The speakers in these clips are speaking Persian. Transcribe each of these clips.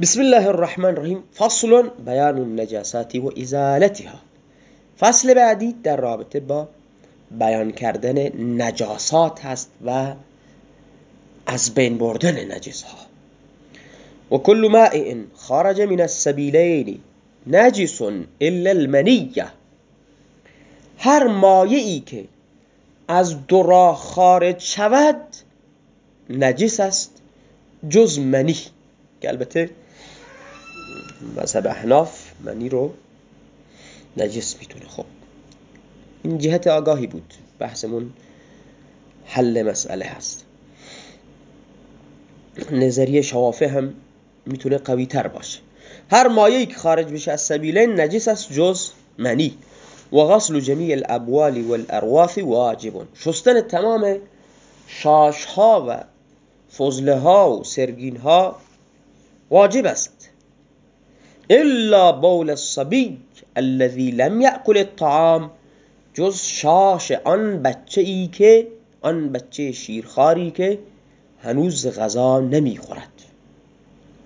بسم الله الرحمن الرحیم فصل بیان النجاسات و ازالتها فصل بعدی در رابطه با بیان کردن نجاسات هست و از بین بردن نجس ها و کل ماء خارج من السبیلین نجس الا المنیه. هر مایعی که از دو راه خارج شود نجس است جز منی که البته مذهب احناف منی رو نجس می‌تونه. خب این جهت آگاهی بود. بحثمون حل مسئله هست. نظریه شوافه هم می‌تونه قوی تر باشه. هر مایه که خارج بشه از سبیلین نجس است جز منی و غسل جمیع الابوال والارواث واجب. شستن تمام شاش ها و فضله ها و سرگین ها واجب است. الا بول الصبی الذي لم يأكل الطعام. جز شاش آن بچه ای که آن بچه شیرخاری که هنوز غذا نمی‌خورد.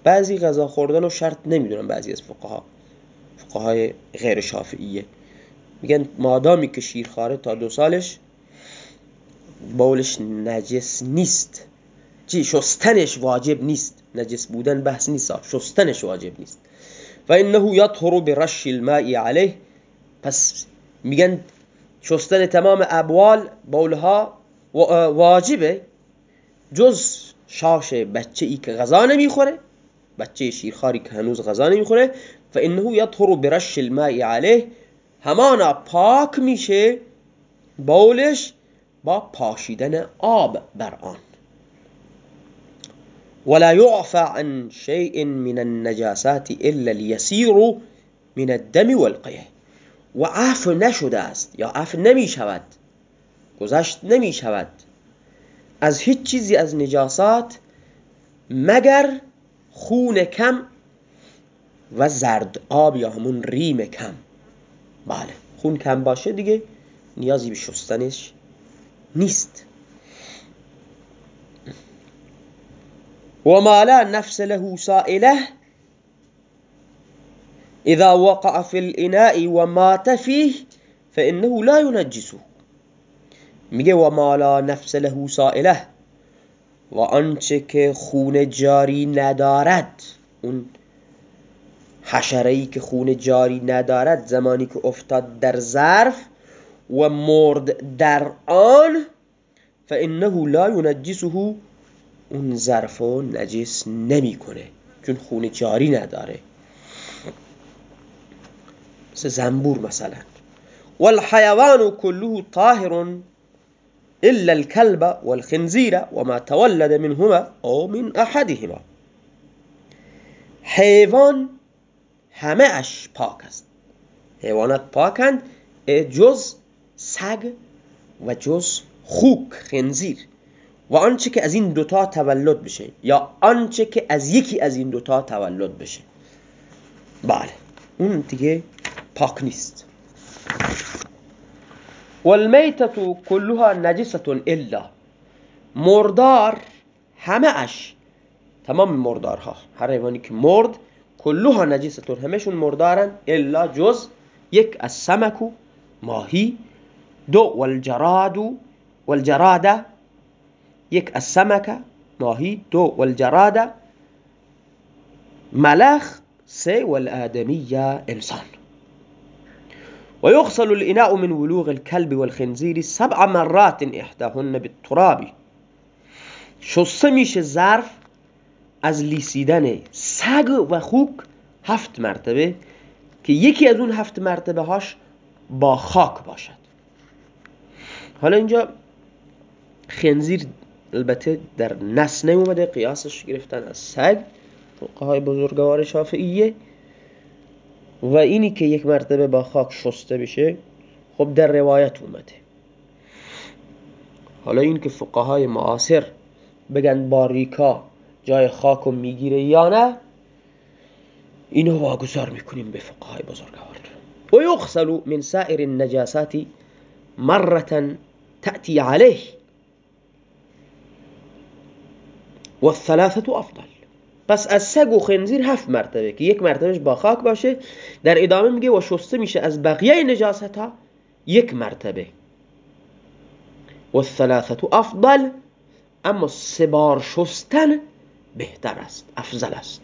بعضی غذا خوردن رو شرط نمی‌دونن بعضی از فقها. فقهای غیر شافعیه. میگن مادامی که شیرخواره تا دو سالش بولش نجس نیست. چی؟ شستنش واجب نیست. نجس بودن بحث نیست. شستنش واجب نیست. و انه یطهر برش الماء علیه پس میگن شستن تمام ابوال بولها واجبه. جز شاش بچه ای که غذا نمی‌خوره بچه شیرخاری که هنوز غذا نمی‌خوره فانه یطهر برش الماء علیه همانا پاک میشه بولش با پاشیدن آب بر آن. ولا يعفى عن شيء من النجاسات الا اليسير من الدم والقيه. و عفو نشده است یا عفو نمی شود. گذشت نمی شود. از هیچ چیزی از نجاسات مگر خون کم و زرد آب یا همون ریم کم. بله خون کم باشه دیگه نیازی به شستنش نیست. وما لا نفس له سائلة إذا وقع في الإناء ومات فيه فإنه لا ينجسه. میگه و مالا نفس له سائلة. و آنچه که خون جاری ندارد. اون که خون جاری ندارد. زمانی که افتاد در ظرف و مرد در آن فإنه لا ينجسه اون ظرف و نجس نمی‌کنه چون خون جاری نداره. مثل زنبور مثلا. والحيوان كله طاهر الا الكلب والخنزير وما تولد منهما او من احدهما. حیوان همه اش پاک است. حیوانات پاکند جز سگ و جز خوک خنزیر. و آنچه که از این دوتا تولد بشه یا آنچه که از یکی از این دوتا تولد بشه. بله. اون دیگه پاک نیست. والمیتة كلها نجسة الا. مردار همه اش تمام مردارها هر حیوانی که مرد کلها نجستون همشون مردارن الا جز یک از سمکو ماهی دو والجراد والجراده یک از سمک ماهی دو والجراد ملخ سه والآدمیه إنسان. ويغسل الإناء من ولوغ الكلب والخنزير سبع مرات إحداهن بالتراب. شسته میشه ظرف از لیسیدن سگ و خوک هفت مرتبه که یکی از اون هفت مرتبه هاش با خاک باشد. حالا اینجا خنزیر البته در نس اومده قیاسش گرفتن از سگ فقهای بزرگوار شافعیه. و اینی که یک مرتبه با خاک شسته بشه خب در روایت اومده. حالا این که فقهای معاصر بگن باریکا جای خاک رو می‌گیره یا نه اینو واگذار می‌کنیم به فقهای بزرگوار. و یغسل من سائر النجاسات مرة تأتي عليه. والثلاثة افضل پس از سگ و خنزیر هفت مرتبه که یک مرتبهش با خاک باشه در ادامه میگه و شسته میشه از بقیه نجاست ها یک مرتبه. و الثلاثه افضل اما سه بار شستن بهتر است افضل است.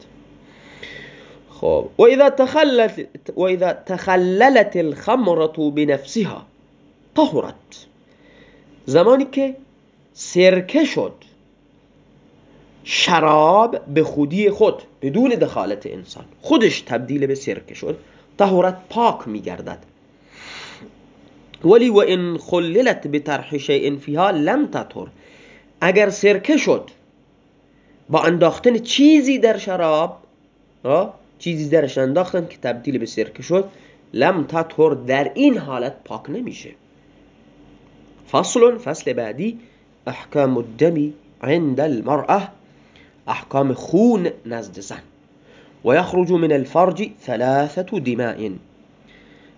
خب و اذا تخللت و اذا تخللت الخمره بنفسها طهرت. زمانی که سرکه شد شراب به خودی خود بدون دخالت انسان. خودش تبدیل به سرکه شد طهورت پاک میگردد. ولی و ان خللت به طرح شیء فیها لم تطهر اگر سرکه شد با انداختن چیزی در شراب چیزی درش انداختن که تبدیل به سرکه شد لم تطهر در این حالت پاک نمیشه. فصل فصل بعدی احکام الدم عند المرأة. احکام خون نزد زن. و یخرج من الفرج ثلاثة دماء.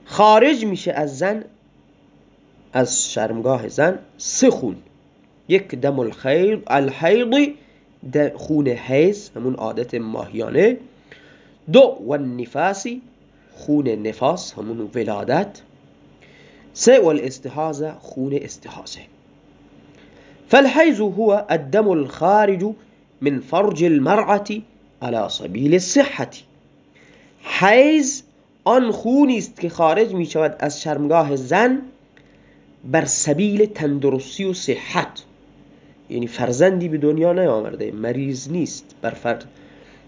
خارج میشه از زن از شرمگاه زن سه خون. یک دم الحیض الحیض خون حیض همون عادت ماهیانه. دو و خون نفاس همون ولادت. سه والاستحاضة خون استحاضه. فالحيز هو الدم الخارج من فرج المرأة على سبيل الصحة حیز آن خونی است که خارج می شود از شرمگاه زن بر سبیل تندرستی و صحت. یعنی فرزندی به دنیا نیاورده مریض نیست. بر, فر...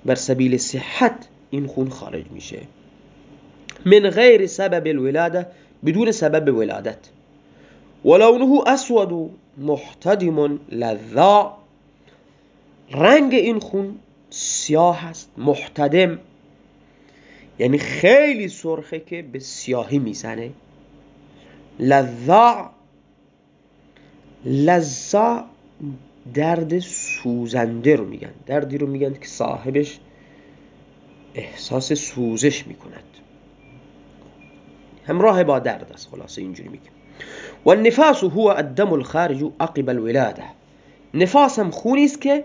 بر سبیل صحت این خون خارج میشه. من غیر سبب الولاده بدون سبب ولادت. ولونه اسود محتدم لذا رنگ این خون سیاه است محتدم. یعنی خیلی سرخه که به سیاهی می‌زنه. لذا لذا درد سوزنده رو میگن. دردی رو میگن که صاحبش احساس سوزش می‌کند. همراه با درد است خلاصه اینجوری میگه و النفاس هو الدم الخارج عقب الولاده نفاس خونی است که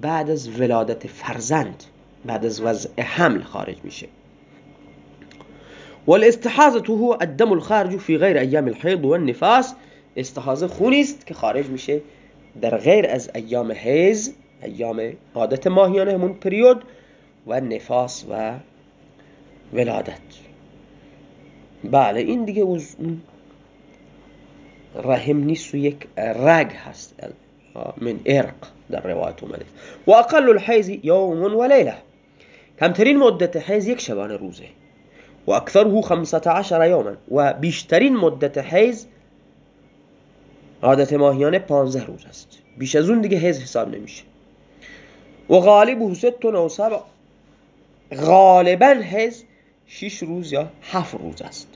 بعد از ولادت فرزند بعد از وضع حمل خارج میشه. والاستحاضه هو الدم الخارج في غير ايام الحيض والنفاس استحاضه خونی است که خارج میشه در غیر از ایام حیض ایام عادت ماهیانه همون پریود و نفاس و ولادت. بله این دیگه رحم نیست و یک رگ هست. من ارق در روایت اومده. و اقل الحیز یوم و لیله. کمترین مدت حیز یک شبانه روزه. و اکثره خمسة عشر یوما و بیشترین مدت حیز عادت ماهیانه پانزه روز است. بیش از اون دیگه حیز حساب نمیشه. و غالبه ست و سبع. غالبا حیز شش روز یا هفت روز است.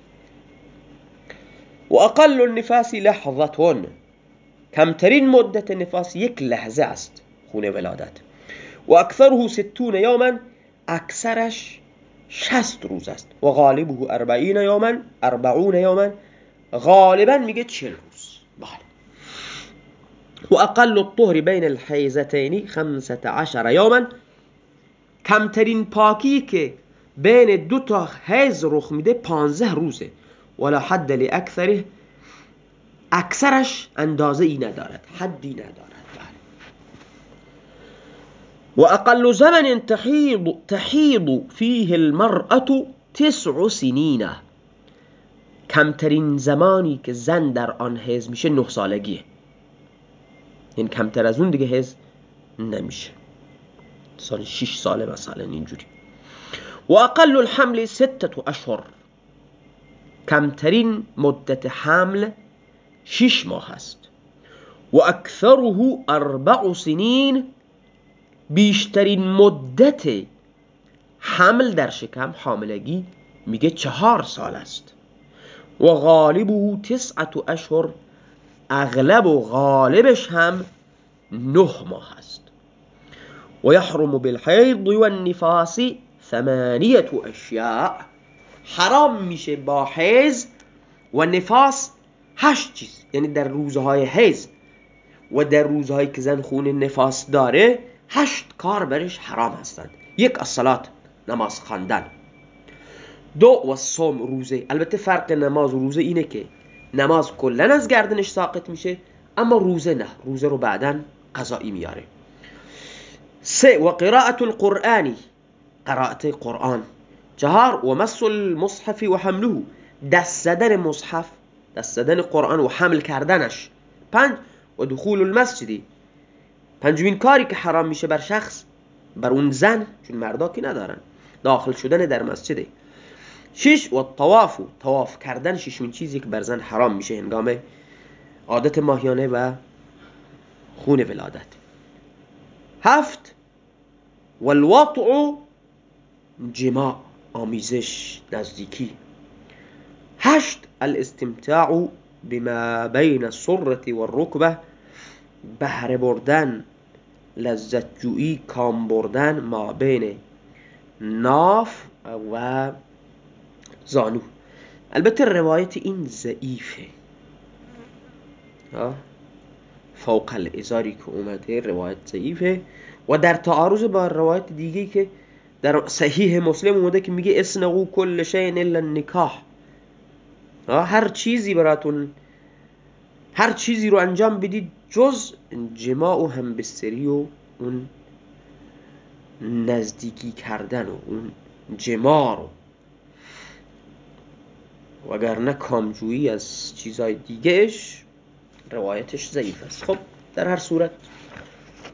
و اقل النفاس لحظتون کمترین مدت نفاس یک لحظه است خونه ولادت. و اکثره ستون یوما اکثرش شست روز است. و غالبه اربعین یوما اربعون یوما غالبا میگه چل روز. بله. و اقل الطهر بین الحیزتین خمسة عشر یوما. کمترین پاکی که بین دو تا حیز رخ میده پانزه روزه. ولا حد لاکثره اکثرش اندازه ای ندارد حدی ندارد. و اقل زمن تحیض تحیض فيه المرأة تسع سنین کمترین زمانی که زن در آن حیض میشه نه سالگیه. این کمتر از اون دیگه حیض نمیشه. سال 6 ساله مثلا اینجوری. و اقل الحمل ستة اشهر. کمترین مدت حمل شش ماه است. و اکثره اربع سنین بیشترین مدت حمل در شکم حاملگی میگه چهار سال است. و غالبه تسعت اشهر اغلب و غالبش هم نه ماه است. و یحرم بالحیض و النفاس ثمانیت اشیاء. حرام میشه با حیض و نفاس هشت چیز. یعنی در روزهای حیض و در روزهایی که زن خون نفاس داره هشت کار برش حرام هستند. یک الصلات نماز خواندن. دو و صوم روزه. البته فرق نماز و روزه اینه که نماز کلا از گردنش ساقط میشه اما روزه نه. روزه رو بعدا قضایی میاره. سه و قراءت القرآنی قراءت قرآن. چهار و مس المصحف و حمله. دست زدن مصحف دست زدن قرآن و حمل کردنش. پنج و دخول المسجدی پنجمین کاری که حرام میشه بر شخص بر اون زن چون مردا که ندارن. داخل شدن در مسجده شش و طواف طواف کردن ششمین چیزی که بر زن حرام میشه. هنگام عادت ماهیانه و خون ولادت. هفت والوطع جماع آمیزش نزدیکی. هشت الاستمتاع بما بین السرة والركبة بهره بردن لذت جویی کام بردن ما بین ناف و زانو. البته روایت این ضعیفه. فوق الازاری که اومده روایت ضعیفه. و در تعارض با روایت دیگه که در صحیح مسلم اومده که میگه اسنقو کل شین الا النکاح. هر چیزی براتون هر چیزی رو انجام بدید جز جماع و همبستری و اون نزدیکی کردن و اون جماع رو. وگرنه کامجویی از چیزهای دیگهش روایتش ضعیف است. خب در هر صورت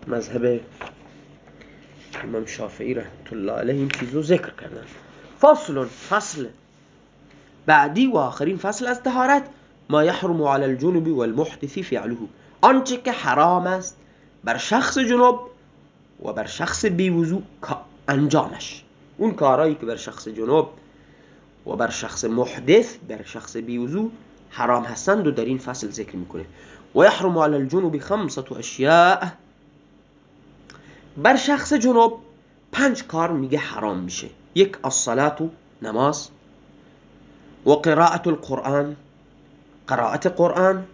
مذهب امام شافعی رحمت الله علیه این چیزو ذکر کردن. فصل فصل. بعدی و آخرین فصل از تهارت ما يحرم على الجنب والمحدث فعله. آنچه که حرام است بر شخص جنوب و بر شخص بیوزو انجامش. اون کارهایی که بر شخص جنوب و بر شخص محدث بر شخص بیوزو حرام هستند و در این فصل ذکر می‌کنه. و یحرم علی الجنوب خمسة اشیاء. بر شخص جنوب پنج کار میگه حرام میشه. یک الصلاة نماز. و قراءة القرآن. قراءة قرآن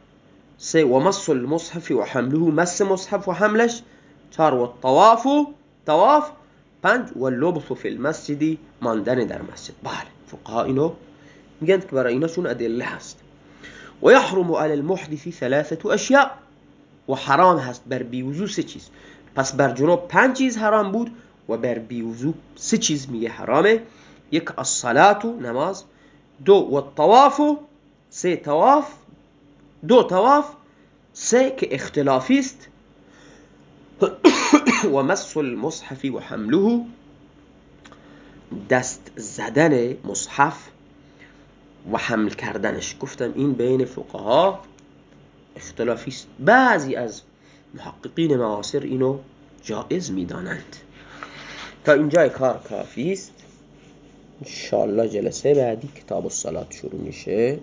سه و مس المصحف و حمله مس مصحف و حملش چهار و طواف. پنج و لبث فی المسجد ماندن در مسجد. بله فقها اینو میگن که برای ایناشون ادله هست. و یحرم علی المحدث ثلاثة اشیاء و حرام هست بر بیوزو سه چیز. پس بر جنوب پنج چیز حرام بود و بر بیوزو سه چیز میگه حرامه. یک الصلاة نماز. دو و الطواف سه طواف دو طواف سه که اختلافی است. و مس المصحف و حمله دست زدن مصحف و حمل کردنش. گفتم این بین فقها اختلافی است. بعضی از محققین معاصر اینو جائز می‌دانند. تا اینجای کار کافی است. انشاءالله جلسه بعدی کتاب الصلاة شروع میشه.